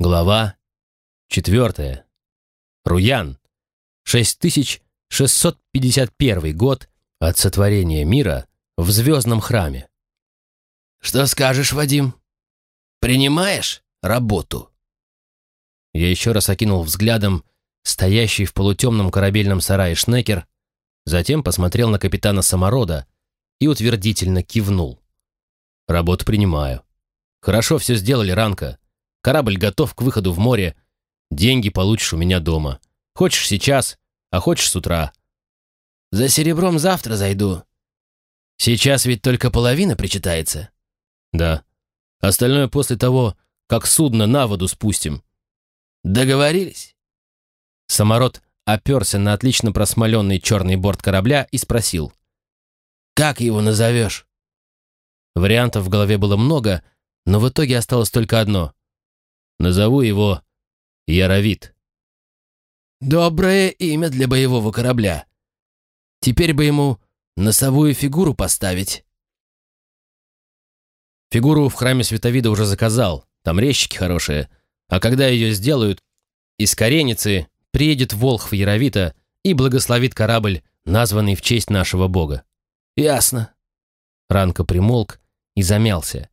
Глава четвертая. Руян. 6651 год от сотворения мира в звездном храме. «Что скажешь, Вадим? Принимаешь работу?» Я еще раз окинул взглядом стоящий в полутемном корабельном сарае Шнекер, затем посмотрел на капитана Саморода и утвердительно кивнул. «Работу принимаю. Хорошо все сделали, Ранка. Корабль готов к выходу в море. Деньги получишь у меня дома. Хочешь сейчас, а хочешь с утра. За серебром завтра зайду. Сейчас ведь только половина причитается. Да. Остальное после того, как судно на воду спустим. Договорились? Самород оперся на отлично просмоленный черный борт корабля и спросил. «Как его назовешь?» Вариантов в голове было много, но в итоге осталось только одно. Назову его Яровит. Доброе имя для боевого корабля. Теперь бы ему носовую фигуру поставить. Фигуру в храме Световида уже заказал, там резчики хорошие. А когда ее сделают, из Кареницы приедет Волхв Яровита и благословит корабль, названный в честь нашего бога. Ясно. Ранко примолк и замялся.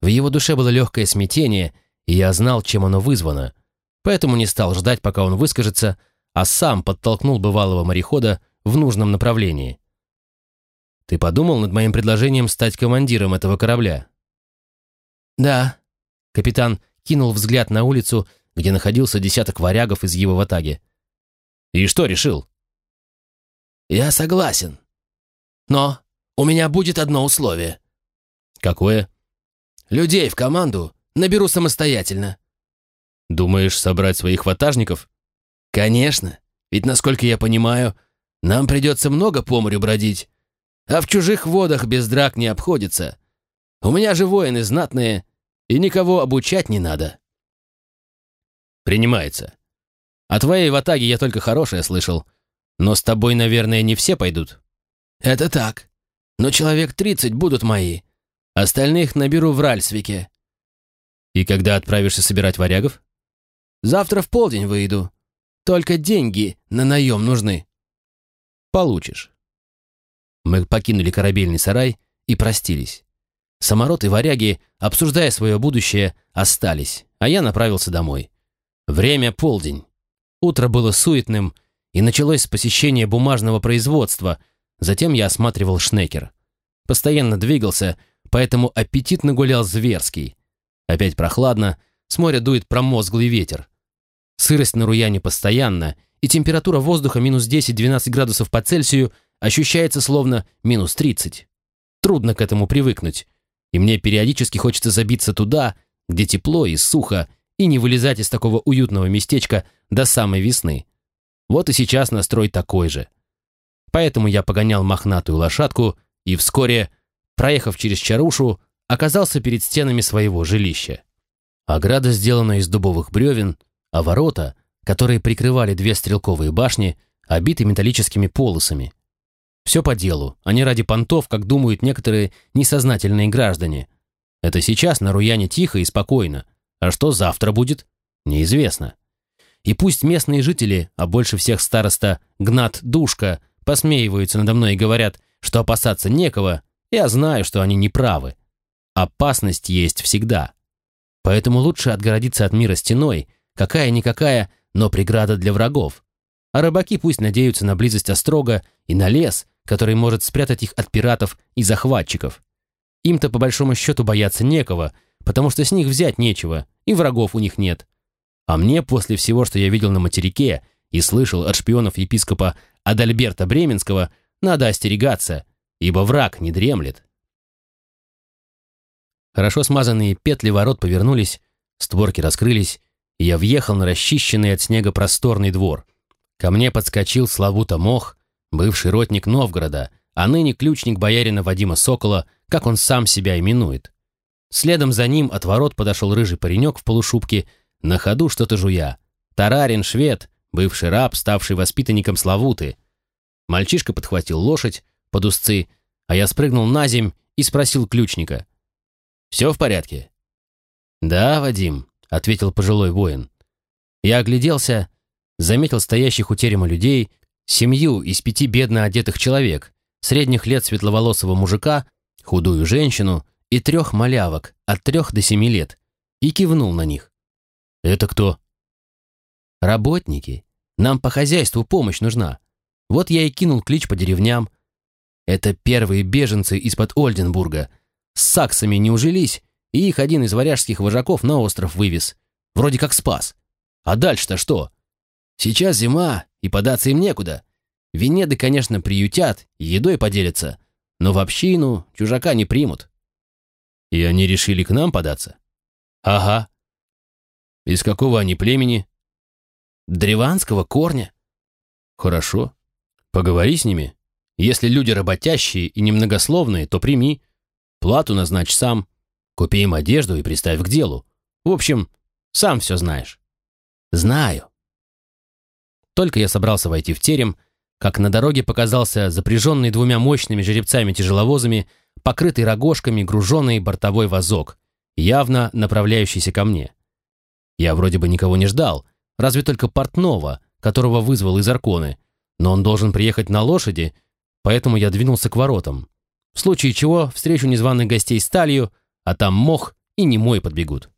В его душе было легкое смятение — и я знал, чем оно вызвано, поэтому не стал ждать, пока он выскажется, а сам подтолкнул бывалого морехода в нужном направлении. «Ты подумал над моим предложением стать командиром этого корабля?» «Да». Капитан кинул взгляд на улицу, где находился десяток варягов из его ватаги. «И что решил?» «Я согласен. Но у меня будет одно условие». «Какое?» «Людей в команду Наберу самостоятельно». «Думаешь собрать своих ватажников?» «Конечно. Ведь, насколько я понимаю, нам придется много по морю бродить. А в чужих водах без драк не обходится. У меня же воины знатные, и никого обучать не надо». «Принимается. О твоей ватаге я только хорошее слышал. Но с тобой, наверное, не все пойдут». «Это так. Но человек тридцать будут мои. Остальных наберу в Ральсвике. «И когда отправишься собирать варягов?» «Завтра в полдень выйду. Только деньги на наем нужны». «Получишь». Мы покинули корабельный сарай и простились. Самород и варяги, обсуждая свое будущее, остались, а я направился домой. Время полдень. Утро было суетным, и началось с посещения бумажного производства, затем я осматривал шнекер. Постоянно двигался, поэтому аппетит нагулял зверский. Опять прохладно, с моря дует промозглый ветер. Сырость на Руяне постоянна, и температура воздуха минус 10-12 градусов по Цельсию ощущается словно минус 30. Трудно к этому привыкнуть, и мне периодически хочется забиться туда, где тепло и сухо, и не вылезать из такого уютного местечка до самой весны. Вот и сейчас настрой такой же. Поэтому я погонял мохнатую лошадку и вскоре, проехав через Чарушу, оказался перед стенами своего жилища. Ограда сделана из дубовых бревен, а ворота, которые прикрывали две стрелковые башни, обиты металлическими полосами. Все по делу, а не ради понтов, как думают некоторые несознательные граждане. Это сейчас на Руяне тихо и спокойно, а что завтра будет, неизвестно. И пусть местные жители, а больше всех староста Гнат Душка, посмеиваются надо мной и говорят, что опасаться некого, я знаю, что они не правы. Опасность есть всегда. Поэтому лучше отгородиться от мира стеной, какая-никакая, но преграда для врагов. А рыбаки пусть надеются на близость острога и на лес, который может спрятать их от пиратов и захватчиков. Им-то по большому счету бояться некого, потому что с них взять нечего, и врагов у них нет. А мне после всего, что я видел на материке и слышал от шпионов епископа Адальберта Бременского, надо остерегаться, ибо враг не дремлет. Хорошо смазанные петли ворот повернулись, створки раскрылись, и я въехал на расчищенный от снега просторный двор. Ко мне подскочил Славута Мох, бывший ротник Новгорода, а ныне ключник боярина Вадима Сокола, как он сам себя именует. Следом за ним от ворот подошел рыжий паренек в полушубке, на ходу что-то жуя. Тарарин, швед, бывший раб, ставший воспитанником Славуты. Мальчишка подхватил лошадь под узцы, а я спрыгнул на земь и спросил ключника. Все в порядке?» «Да, Вадим, ответил пожилой воин. Я огляделся, заметил стоящих у терема людей, семью из пяти бедно одетых человек, средних лет светловолосого мужика, худую женщину и трех малявок от трех до семи лет, и кивнул на них. «Это кто?» «Работники. Нам по хозяйству помощь нужна. Вот я и кинул клич по деревням. Это первые беженцы из-под Ольденбурга. С саксами не ужились, и их один из варяжских вожаков на остров вывез. Вроде как спас. А дальше-то что? Сейчас зима, и податься им некуда. Венеды, конечно, приютят, едой поделятся, но в общину чужака не примут. И они решили к нам податься? Ага. Из какого они племени? Древанского корня. Хорошо. Поговори с ними. Если люди работящие и немногословные, то прими. Плату назначь сам. Купи им одежду и приставь к делу. В общем, сам все знаешь. Знаю. Только я собрался войти в терем, как на дороге показался запряженный двумя мощными жеребцами-тяжеловозами, покрытый рогожками груженный бортовой вазок, явно направляющийся ко мне. Я вроде бы никого не ждал, разве только портного, которого вызвал из Арконы, но он должен приехать на лошади, поэтому я двинулся к воротам. В случае чего встречу незваных гостей сталью, а там мох и немой подбегут.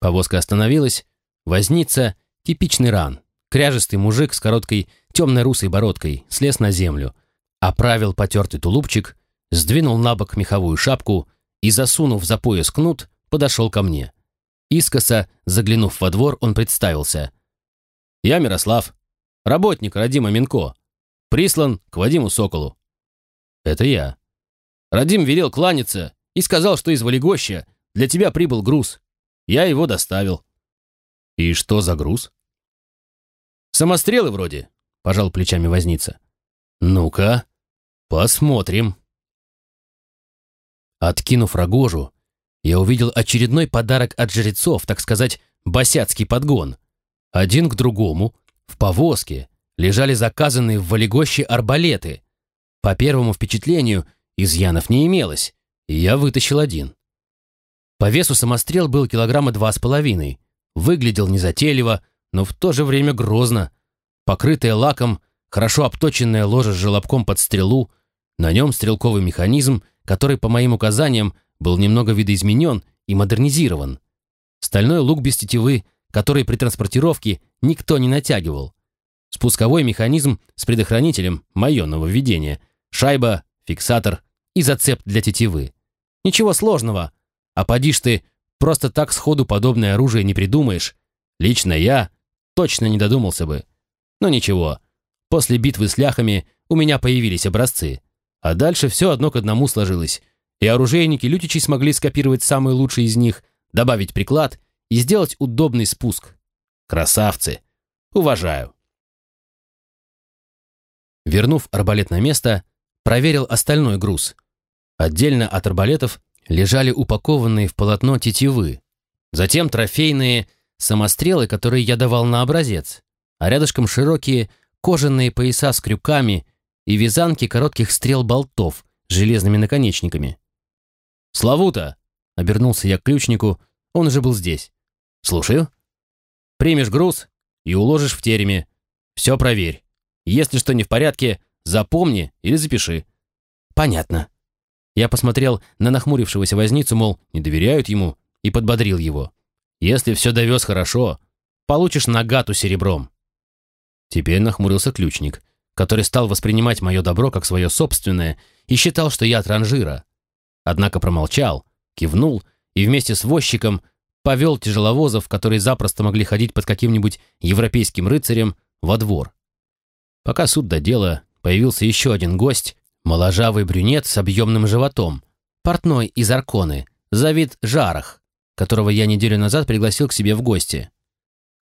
Повозка остановилась, возница, типичный ран, кряжестый мужик с короткой темной русой бородкой, слез на землю, оправил потертый тулупчик, сдвинул на бок меховую шапку и, засунув за пояс кнут, подошел ко мне. Искоса, заглянув во двор, он представился. «Я Мирослав, работник Радима Минко, прислан к Вадиму Соколу». «Это я». Радим велел кланяться и сказал, что из Валегоща для тебя прибыл груз. Я его доставил». «И что за груз?» «Самострелы вроде», — пожал плечами возница. «Ну-ка, посмотрим». Откинув рогожу, я увидел очередной подарок от жрецов, так сказать, босяцкий подгон. Один к другому, в повозке, лежали заказанные в Валегоще арбалеты. По первому впечатлению, изъянов не имелось, и я вытащил один. По весу самострел был килограмма два с половиной. Выглядел незатейливо, но в то же время грозно. Покрытое лаком, хорошо обточенное ложе с желобком под стрелу, на нем стрелковый механизм, который, по моим указаниям, был немного видоизменен и модернизирован. Стальной лук без тетивы, который при транспортировке никто не натягивал. Спусковой механизм с предохранителем, мое нововведение, шайба, фиксатор и зацеп для тетивы. Ничего сложного, а поди ж ты, просто так сходу подобное оружие не придумаешь. Лично я точно не додумался бы. Но ничего, после битвы с ляхами у меня появились образцы. А дальше все одно к одному сложилось. И оружейники Лютичи смогли скопировать самые лучшие из них, добавить приклад и сделать удобный спуск. Красавцы! Уважаю. Вернув арбалет на место, проверил остальной груз. Отдельно от арбалетов лежали упакованные в полотно тетивы, затем трофейные самострелы, которые я давал на образец, а рядышком широкие кожаные пояса с крюками и вязанки коротких стрел-болтов с железными наконечниками. «Славута!» — обернулся я к ключнику, он уже был здесь. «Слушаю. Примешь груз и уложишь в тереме. Все проверь. Если что не в порядке, запомни или запиши». «Понятно», я посмотрел на нахмурившегося возницу, мол, не доверяют ему, и подбодрил его. «Если все довез хорошо, получишь нагату серебром». Теперь нахмурился ключник, который стал воспринимать мое добро как свое собственное и считал, что я от ранжира. Однако промолчал, кивнул и вместе с возчиком повел тяжеловозов, которые запросто могли ходить под каким-нибудь европейским рыцарем, во двор. Пока суд до дела, появился еще один гость, Моложавый брюнет с объемным животом, портной из Арконы, Завид Жарах, которого я неделю назад пригласил к себе в гости.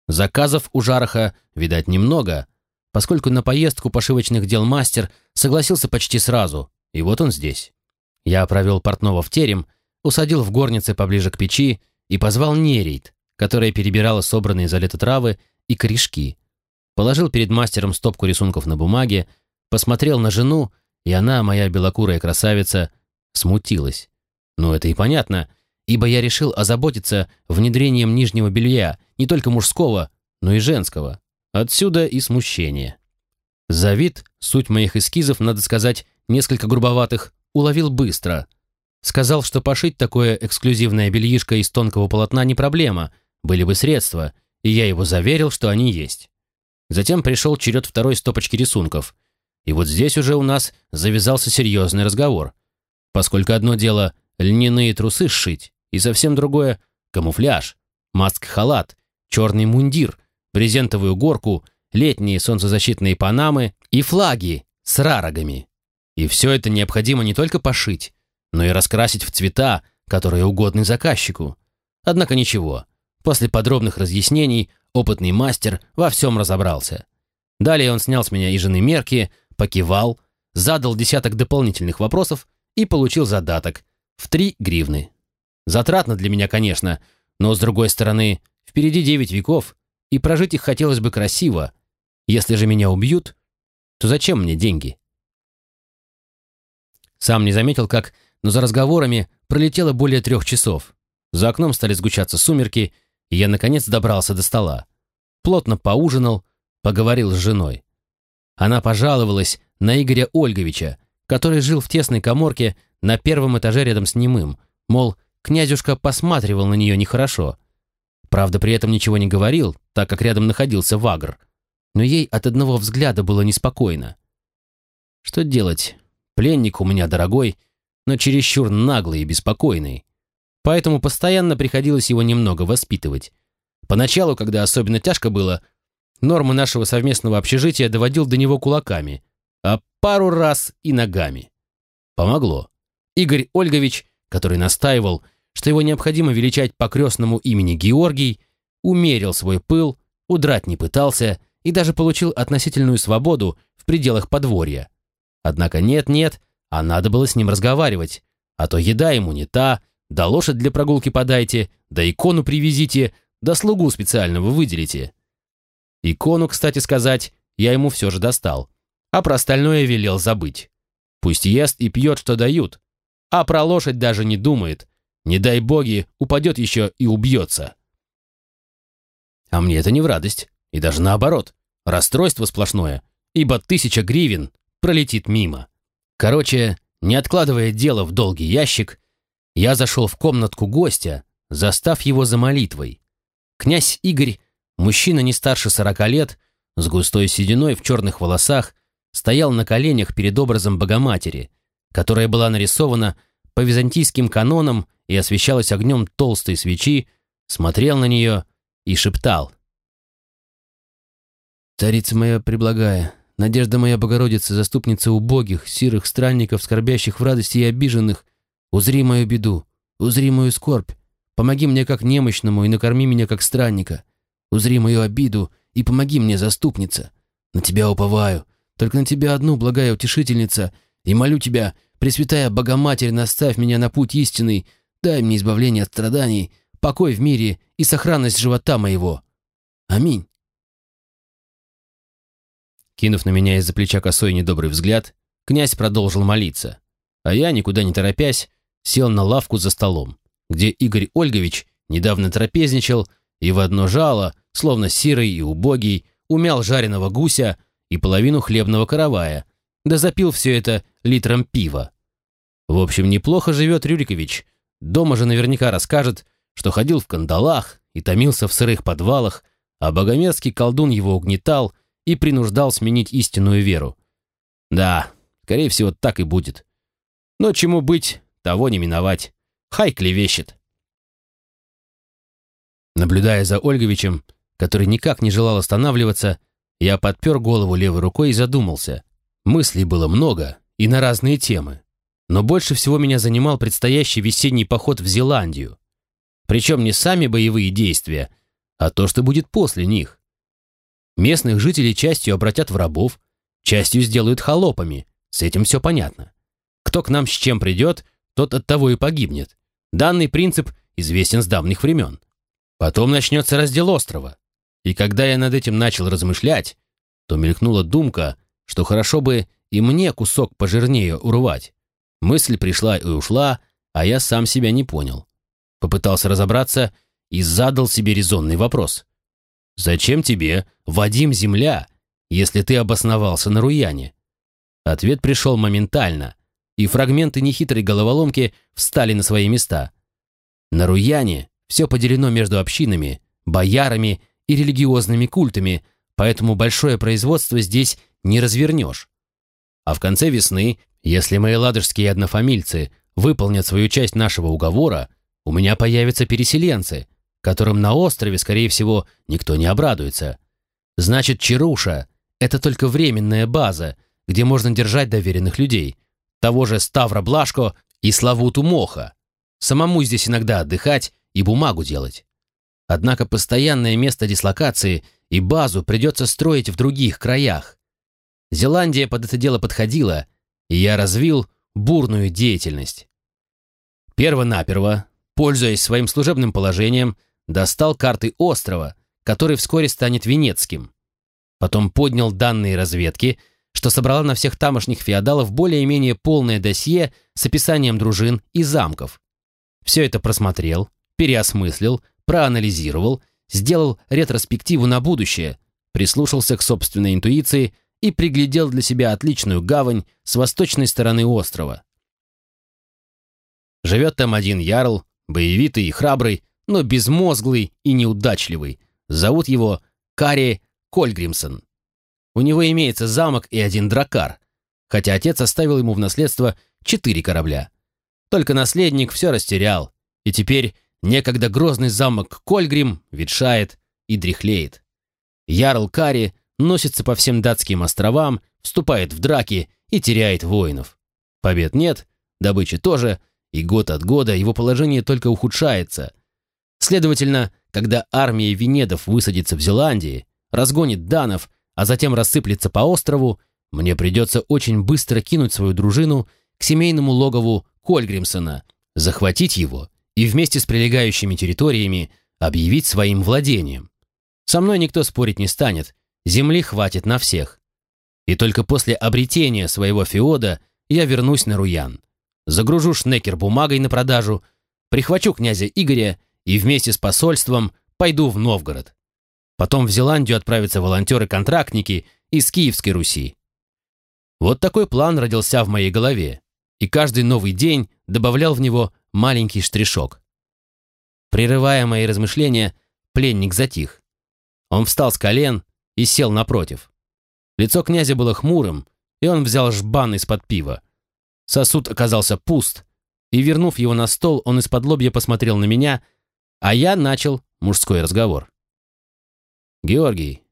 Заказов у Жараха, видать, немного, поскольку на поездку пошивочных дел мастер согласился почти сразу, и вот он здесь. Я провел портного в терем, усадил в горнице поближе к печи и позвал Нерейт, которая перебирала собранные за лето травы и корешки. Положил перед мастером стопку рисунков на бумаге, посмотрел на жену и она, моя белокурая красавица, смутилась. Ну, это и понятно. ибо я решил озаботиться внедрением нижнего белья, не только мужского, но и женского. Отсюда и смущение. За вид суть моих эскизов, надо сказать, несколько грубоватых, уловил быстро. Сказал, что пошить такое эксклюзивное бельишко из тонкого полотна не проблема, были бы средства, и я его заверил, что они есть. Затем пришел черед второй стопочки рисунков. И вот здесь уже у нас завязался серьезный разговор. Поскольку одно дело льняные трусы сшить, и совсем другое — камуфляж, маск-халат, черный мундир, брезентовую горку, летние солнцезащитные панамы и флаги с рарогами. И все это необходимо не только пошить, но и раскрасить в цвета, которые угодны заказчику. Однако ничего, после подробных разъяснений опытный мастер во всем разобрался. Далее он снял с меня и жены мерки, покивал, задал десяток дополнительных вопросов и получил задаток в три гривны. Затратно для меня, конечно, но, с другой стороны, впереди девять веков, и прожить их хотелось бы красиво. Если же меня убьют, то зачем мне деньги? Сам не заметил, как, но за разговорами пролетело более трех часов. За окном стали сгущаться сумерки, и я, наконец, добрался до стола. Плотно поужинал, поговорил с женой. Она пожаловалась на Игоря Ольговича, который жил в тесной коморке на первом этаже рядом с немым, мол, князюшка посматривал на нее нехорошо. Правда, при этом ничего не говорил, так как рядом находился Вагр. Но ей от одного взгляда было неспокойно. Что делать? Пленник у меня дорогой, но чересчур наглый и беспокойный. Поэтому постоянно приходилось его немного воспитывать. Поначалу, когда особенно тяжко было, нормы нашего совместного общежития доводил до него кулаками, а пару раз и ногами. Помогло. Игорь Ольгович, который настаивал, что его необходимо величать по крестному имени Георгий, умерил свой пыл, удрать не пытался и даже получил относительную свободу в пределах подворья. Однако нет-нет, а надо было с ним разговаривать, а то еда ему не та, да лошадь для прогулки подайте, да икону привезите, да слугу специального выделите. Икону, кстати сказать, я ему все же достал, а про остальное велел забыть. Пусть ест и пьет, что дают, а про лошадь даже не думает. Не дай боги, упадет еще и убьется. А мне это не в радость, и даже наоборот, расстройство сплошное, ибо тысяча гривен пролетит мимо. Короче, не откладывая дело в долгий ящик, я зашел в комнатку гостя, застав его за молитвой. Князь Игорь, мужчина не старше сорока лет, с густой сединой в черных волосах, стоял на коленях перед образом Богоматери, которая была нарисована по византийским канонам и освещалась огнем толстой свечи, смотрел на нее и шептал. «Царица моя преблагая, надежда моя Богородица, заступница убогих, сирых странников, скорбящих в радости и обиженных, узри мою беду, узри мою скорбь, помоги мне как немощному и накорми меня как странника, узри мою обиду и помоги мне, заступница. На тебя уповаю, только на тебя одну, благая утешительница, и молю тебя, Пресвятая Богоматерь, наставь меня на путь истинный, дай мне избавление от страданий, покой в мире и сохранность живота моего. Аминь. Кинув на меня из-за плеча косой недобрый взгляд, князь продолжил молиться, а я, никуда не торопясь, сел на лавку за столом, где Игорь Ольгович недавно трапезничал и в одно жало, словно сирый и убогий, умял жареного гуся и половину хлебного каравая, да запил все это литром пива. В общем, неплохо живет Рюрикович. Дома же наверняка расскажет, что ходил в кандалах и томился в сырых подвалах, а богомерзкий колдун его угнетал и принуждал сменить истинную веру. Да, скорее всего, так и будет. Но чему быть, того не миновать. Хай клевещет. Наблюдая за Ольговичем, который никак не желал останавливаться, я подпер голову левой рукой и задумался. Мыслей было много и на разные темы. Но больше всего меня занимал предстоящий весенний поход в Зеландию. Причем не сами боевые действия, а то, что будет после них. Местных жителей частью обратят в рабов, частью сделают холопами, с этим все понятно. Кто к нам с чем придет, тот от того и погибнет. Данный принцип известен с давних времен. Потом начнется раздел острова. И когда я над этим начал размышлять, то мелькнула думка, что хорошо бы и мне кусок пожирнее урвать. Мысль пришла и ушла, а я сам себя не понял. Попытался разобраться и задал себе резонный вопрос. «Зачем тебе, Вадим, земля, если ты обосновался на Руяне?» Ответ пришел моментально, и фрагменты нехитрой головоломки встали на свои места. На Руяне все поделено между общинами, боярами и религиозными культами, поэтому большое производство здесь не развернешь. А в конце весны, если мои ладожские однофамильцы выполнят свою часть нашего уговора, у меня появятся переселенцы, которым на острове, скорее всего, никто не обрадуется. Значит, Чаруша — это только временная база, где можно держать доверенных людей, того же Ставра Блашко и Славуту Моха. Самому здесь иногда отдыхать и бумагу делать. Однако постоянное место дислокации и базу придется строить в других краях. Зеландия под это дело подходила, и я развил бурную деятельность. Первонаперво, пользуясь своим служебным положением, достал карты острова, который вскоре станет Венецким. Потом поднял данные разведки, что собрала на всех тамошних феодалов более-менее полное досье с описанием дружин и замков. Все это просмотрел, переосмыслил, проанализировал, сделал ретроспективу на будущее, прислушался к собственной интуиции и приглядел для себя отличную гавань с восточной стороны острова. Живет там один ярл, боевитый и храбрый, но безмозглый и неудачливый. Зовут его Кари Кольгримсон. У него имеется замок и один дракар, хотя отец оставил ему в наследство четыре корабля. Только наследник все растерял, и теперь некогда грозный замок Кольгрим ветшает и дряхлеет. Ярл Кари носится по всем датским островам, вступает в драки и теряет воинов. Побед нет, добычи тоже, и год от года его положение только ухудшается. Следовательно, когда армия Венедов высадится в Зеландии, разгонит данов, а затем рассыплется по острову, мне придется очень быстро кинуть свою дружину к семейному логову Кольгримсона, захватить его и вместе с прилегающими территориями объявить своим владением. Со мной никто спорить не станет, земли хватит на всех. И только после обретения своего феода я вернусь на Руян. Загружу шнекер бумагой на продажу, прихвачу князя Игоря и вместе с посольством пойду в Новгород. Потом в Зеландию отправятся волонтеры-контрактники из Киевской Руси. Вот такой план родился в моей голове, и каждый новый день добавлял в него маленький штришок. Прерывая мои размышления, пленник затих. Он встал с колен и сел напротив. Лицо князя было хмурым, и он взял жбан из-под пива. Сосуд оказался пуст, и, вернув его на стол, он из-под лобья посмотрел на меня, а я начал мужской разговор. «Георгий,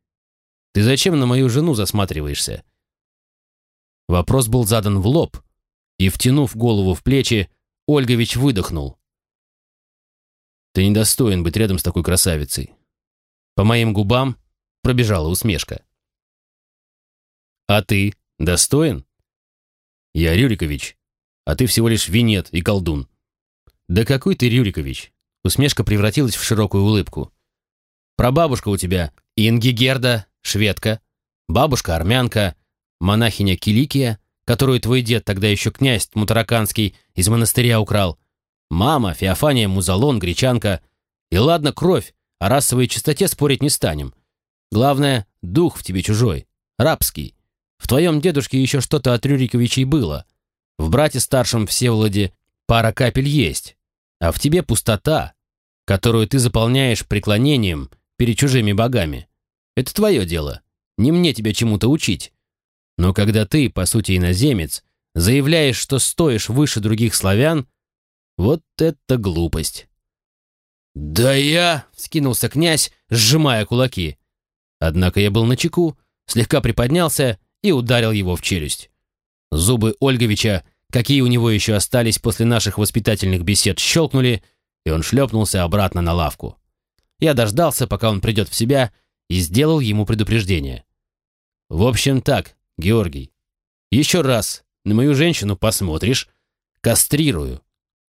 ты зачем на мою жену засматриваешься?» Вопрос был задан в лоб, и, втянув голову в плечи, Ольгович выдохнул. «Ты недостоин быть рядом с такой красавицей». По моим губам пробежала усмешка. «А ты достоин?» «Я Рюрикович, а ты всего лишь винет и колдун». «Да какой ты Рюрикович?» Усмешка превратилась в широкую улыбку. «Прабабушка у тебя Ингигерда, шведка, бабушка армянка, монахиня Киликия, которую твой дед, тогда еще князь Мутараканский, из монастыря украл, мама Феофания Музалон, гречанка, и ладно кровь, о расовой чистоте спорить не станем. Главное, дух в тебе чужой, рабский. В твоем дедушке еще что-то от Рюриковичей было. В брате старшем Всеволоде пара капель есть, а в тебе пустота, которую ты заполняешь преклонением перед чужими богами. Это твое дело. Не мне тебя чему-то учить. Но когда ты, по сути иноземец, заявляешь, что стоишь выше других славян, вот это глупость. «Да я...» — скинулся князь, сжимая кулаки. Однако я был начеку, слегка приподнялся и ударил его в челюсть. Зубы Ольговича, какие у него еще остались после наших воспитательных бесед, щелкнули, и он шлепнулся обратно на лавку. Я дождался, пока он придет в себя, и сделал ему предупреждение. «В общем так, Георгий, еще раз на мою женщину посмотришь, кастрирую.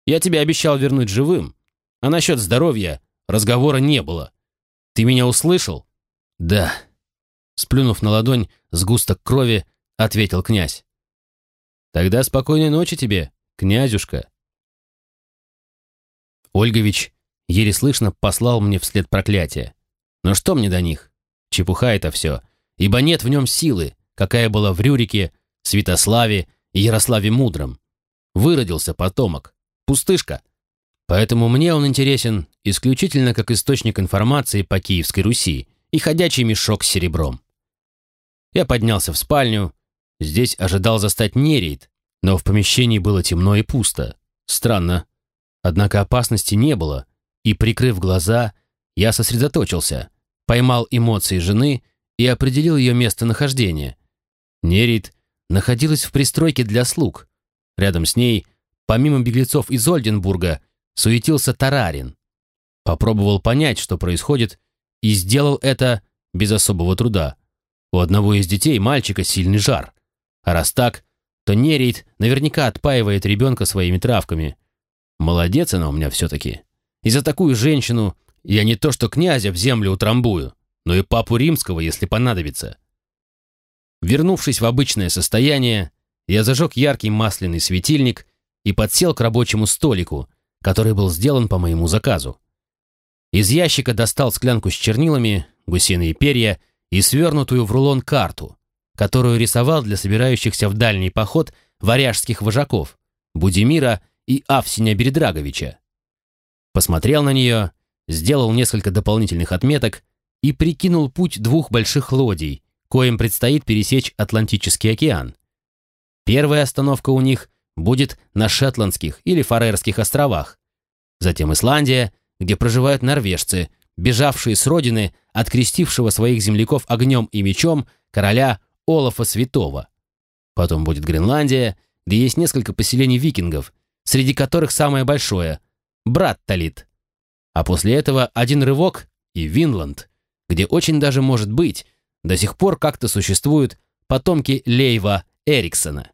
Я тебе обещал вернуть живым, а насчет здоровья разговора не было. Ты меня услышал?» «Да», Сплюнув на ладонь сгусток крови, ответил князь. «Тогда спокойной ночи тебе, князюшка». Ольгович еле слышно послал мне вслед проклятие. Но что мне до них? Чепуха это все, ибо нет в нем силы, какая была в Рюрике, Святославе и Ярославе Мудром. Выродился потомок. Пустышка. Поэтому мне он интересен исключительно как источник информации по Киевской Руси и ходячий мешок с серебром. Я поднялся в спальню. Здесь ожидал застать нерейд, но в помещении было темно и пусто. Странно. Однако опасности не было, и, прикрыв глаза, я сосредоточился, поймал эмоции жены и определил ее местонахождение. Нерит находилась в пристройке для слуг. Рядом с ней, помимо беглецов из Ольденбурга, суетился Тарарин. Попробовал понять, что происходит, и сделал это без особого труда. У одного из детей мальчика сильный жар. А раз так, то Нерейт наверняка отпаивает ребенка своими травками. Молодец она у меня все-таки. И за такую женщину я не то что князя в землю утрамбую, но и папу римского, если понадобится. Вернувшись в обычное состояние, я зажег яркий масляный светильник и подсел к рабочему столику, который был сделан по моему заказу. Из ящика достал склянку с чернилами, гусиные перья и свернутую в рулон карту, которую рисовал для собирающихся в дальний поход варяжских вожаков Будимира и Авсеня Бередраговича. Посмотрел на нее, сделал несколько дополнительных отметок и прикинул путь двух больших лодий, коим предстоит пересечь Атлантический океан. Первая остановка у них будет на Шетландских или Фарерских островах, затем Исландия, где проживают норвежцы, бежавшие с родины от крестившего своих земляков огнем и мечом короля Олафа Святого. Потом будет Гренландия, где есть несколько поселений викингов, среди которых самое большое – Брат Талит. А после этого один рывок и Винланд, где очень даже может быть, до сих пор как-то существуют потомки Лейва Эриксона.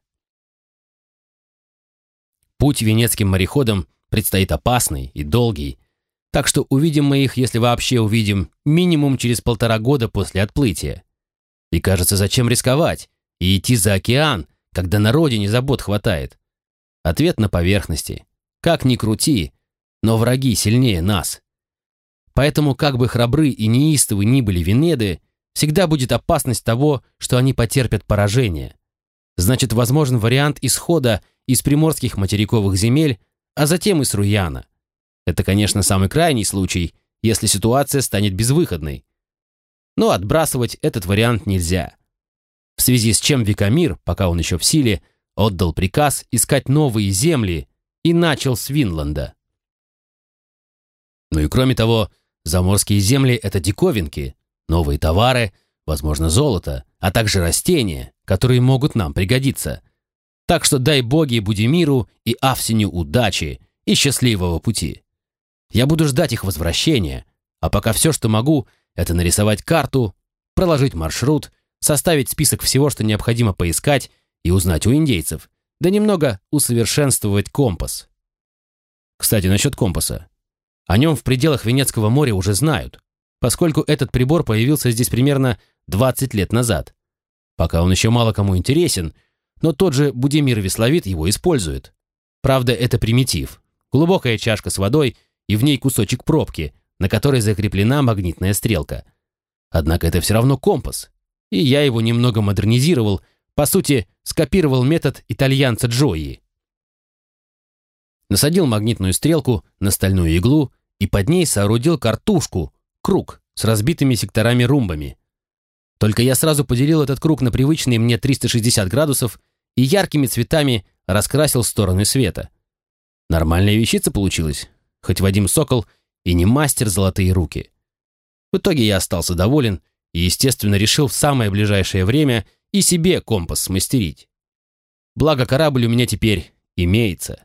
Путь венецким мореходам предстоит опасный и долгий, так что увидим мы их, если вообще увидим, минимум через полтора года после отплытия. И кажется, зачем рисковать и идти за океан, когда на родине забот хватает? Ответ на поверхности. Как ни крути, но враги сильнее нас. Поэтому, как бы храбры и неистовы ни были Венеды, всегда будет опасность того, что они потерпят поражение. Значит, возможен вариант исхода из приморских материковых земель, а затем из Руяна. Это, конечно, самый крайний случай, если ситуация станет безвыходной. Но отбрасывать этот вариант нельзя. В связи с чем Викамир, пока он еще в силе, отдал приказ искать новые земли и начал с Винланда. Ну и кроме того, заморские земли — это диковинки, новые товары, возможно, золото, а также растения, которые могут нам пригодиться. Так что дай боги Будимиру и Авсеню удачи и счастливого пути. Я буду ждать их возвращения, а пока все, что могу, это нарисовать карту, проложить маршрут, составить список всего, что необходимо поискать и узнать у индейцев, да немного усовершенствовать компас. Кстати, насчет компаса. О нем в пределах Венецкого моря уже знают, поскольку этот прибор появился здесь примерно 20 лет назад. Пока он еще мало кому интересен, но тот же Будимир Весловит его использует. Правда, это примитив. Глубокая чашка с водой и в ней кусочек пробки, на которой закреплена магнитная стрелка. Однако это все равно компас, и я его немного модернизировал, по сути, скопировал метод итальянца Джои. Насадил магнитную стрелку на стальную иглу и под ней соорудил картушку, круг с разбитыми секторами-румбами. Только я сразу поделил этот круг на привычные мне 360 градусов и яркими цветами раскрасил стороны света. Нормальная вещица получилась, хоть Вадим Сокол и не мастер золотые руки. В итоге я остался доволен и, естественно, решил в самое ближайшее время и себе компас смастерить. Благо корабль у меня теперь имеется.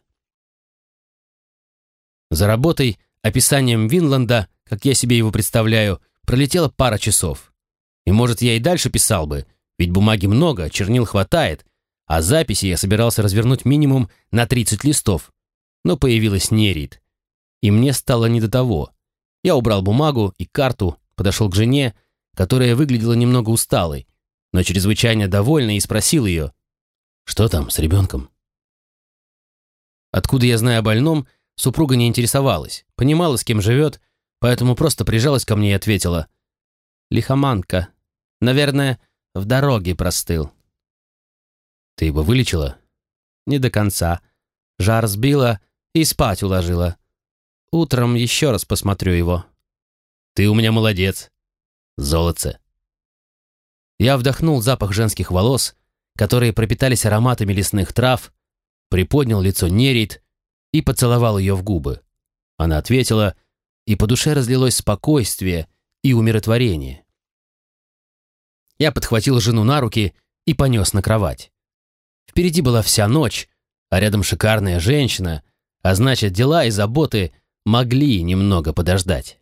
За работой, описанием Винланда, как я себе его представляю, пролетела пара часов. И может я и дальше писал бы, ведь бумаги много, чернил хватает, а записи я собирался развернуть минимум на 30 листов. Но появилась нерит, и мне стало не до того. Я убрал бумагу и карту, подошел к жене, которая выглядела немного усталой, но чрезвычайно довольной, и спросил ее, «Что там с ребенком?» Откуда я знаю о больном, Супруга не интересовалась, понимала, с кем живет, поэтому просто прижалась ко мне и ответила. «Лихоманка. Наверное, в дороге простыл». «Ты его вылечила?» «Не до конца. Жар сбила и спать уложила. Утром еще раз посмотрю его». «Ты у меня молодец. Золотце». Я вдохнул запах женских волос, которые пропитались ароматами лесных трав, приподнял лицо Нерит и поцеловал ее в губы. Она ответила, и по душе разлилось спокойствие и умиротворение. Я подхватил жену на руки и понес на кровать. Впереди была вся ночь, а рядом шикарная женщина, а значит, дела и заботы могли немного подождать.